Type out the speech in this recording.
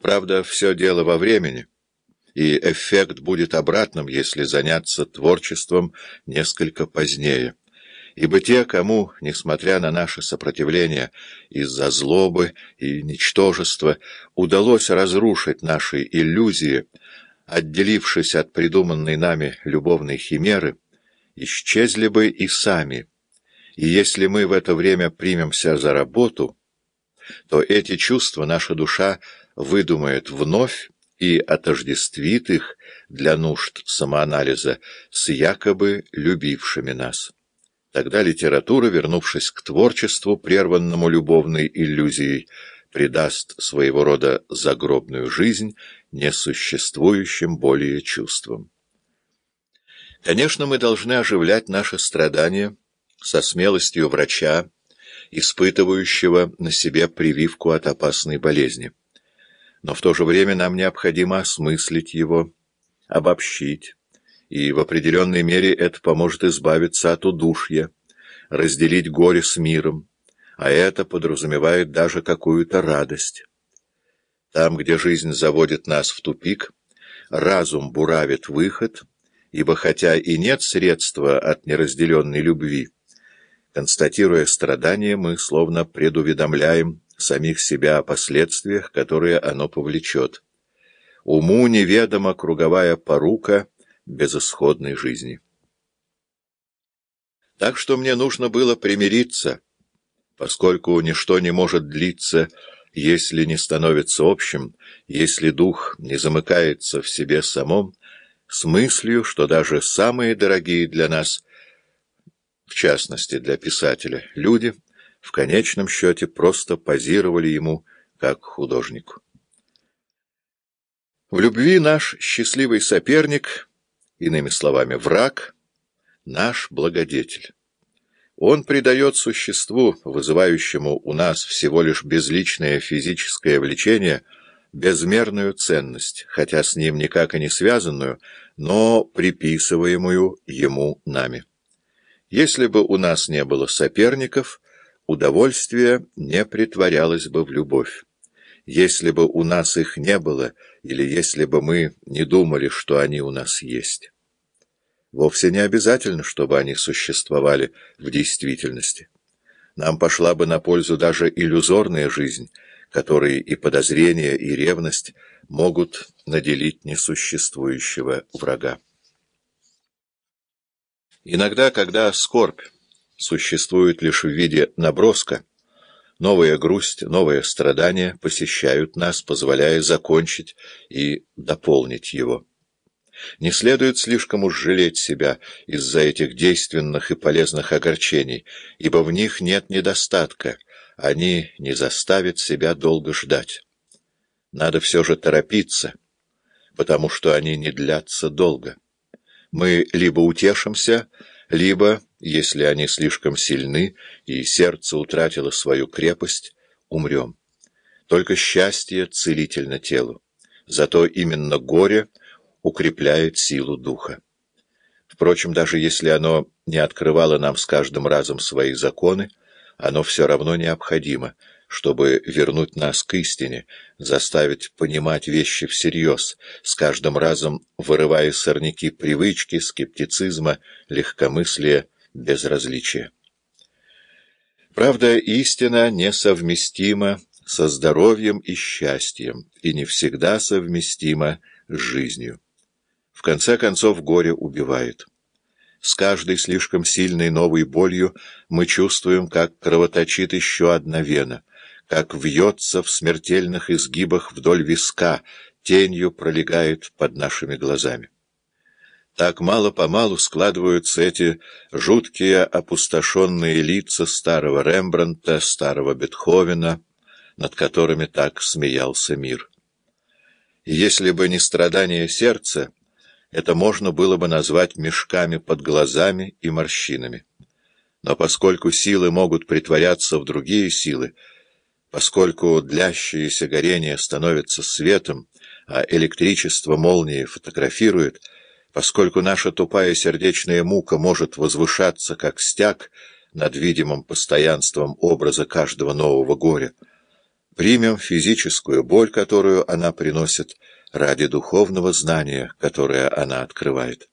Правда, все дело во времени, и эффект будет обратным, если заняться творчеством несколько позднее. Ибо те, кому, несмотря на наше сопротивление из-за злобы и ничтожества, удалось разрушить наши иллюзии, отделившись от придуманной нами любовной химеры, исчезли бы и сами. И если мы в это время примемся за работу, то эти чувства наша душа выдумает вновь и отождествит их для нужд самоанализа с якобы любившими нас. Тогда литература, вернувшись к творчеству, прерванному любовной иллюзией, придаст своего рода загробную жизнь несуществующим более чувствам. Конечно, мы должны оживлять наши страдания со смелостью врача, испытывающего на себе прививку от опасной болезни. Но в то же время нам необходимо осмыслить его, обобщить, и в определенной мере это поможет избавиться от удушья, разделить горе с миром, а это подразумевает даже какую-то радость. Там, где жизнь заводит нас в тупик, разум буравит выход, ибо хотя и нет средства от неразделенной любви, констатируя страдания, мы словно предуведомляем самих себя о последствиях, которые оно повлечет. Уму неведома круговая порука безысходной жизни. Так что мне нужно было примириться, поскольку ничто не может длиться, если не становится общим, если дух не замыкается в себе самом, с мыслью, что даже самые дорогие для нас, в частности для писателя, люди, в конечном счете просто позировали ему как художнику. В любви наш счастливый соперник, иными словами, враг, наш благодетель. Он придает существу, вызывающему у нас всего лишь безличное физическое влечение, безмерную ценность, хотя с ним никак и не связанную, но приписываемую ему нами. Если бы у нас не было соперников, удовольствие не притворялось бы в любовь. Если бы у нас их не было, или если бы мы не думали, что они у нас есть. Вовсе не обязательно, чтобы они существовали в действительности. Нам пошла бы на пользу даже иллюзорная жизнь, которой и подозрение, и ревность могут наделить несуществующего врага. Иногда, когда скорбь существует лишь в виде наброска, новая грусть, новое страдание посещают нас, позволяя закончить и дополнить его. Не следует слишком уж жалеть себя из-за этих действенных и полезных огорчений, ибо в них нет недостатка, они не заставят себя долго ждать. Надо все же торопиться, потому что они не длятся долго. Мы либо утешимся, либо, если они слишком сильны и сердце утратило свою крепость, умрем. Только счастье целительно телу. Зато именно горе — укрепляет силу духа. Впрочем, даже если оно не открывало нам с каждым разом свои законы, оно все равно необходимо, чтобы вернуть нас к истине, заставить понимать вещи всерьез, с каждым разом вырывая сорняки привычки, скептицизма, легкомыслия, безразличия. Правда, истина несовместима со здоровьем и счастьем, и не всегда совместима с жизнью. В конце концов, горе убивает. С каждой слишком сильной новой болью мы чувствуем, как кровоточит еще одна вена, как вьется в смертельных изгибах вдоль виска, тенью пролегает под нашими глазами. Так мало-помалу складываются эти жуткие опустошенные лица старого Рембрандта, старого Бетховена, над которыми так смеялся мир. Если бы не страдание сердца, это можно было бы назвать мешками под глазами и морщинами. Но поскольку силы могут притворяться в другие силы, поскольку длящееся горение становится светом, а электричество молнии фотографирует, поскольку наша тупая сердечная мука может возвышаться как стяг над видимым постоянством образа каждого нового горя, Примем физическую боль, которую она приносит, ради духовного знания, которое она открывает.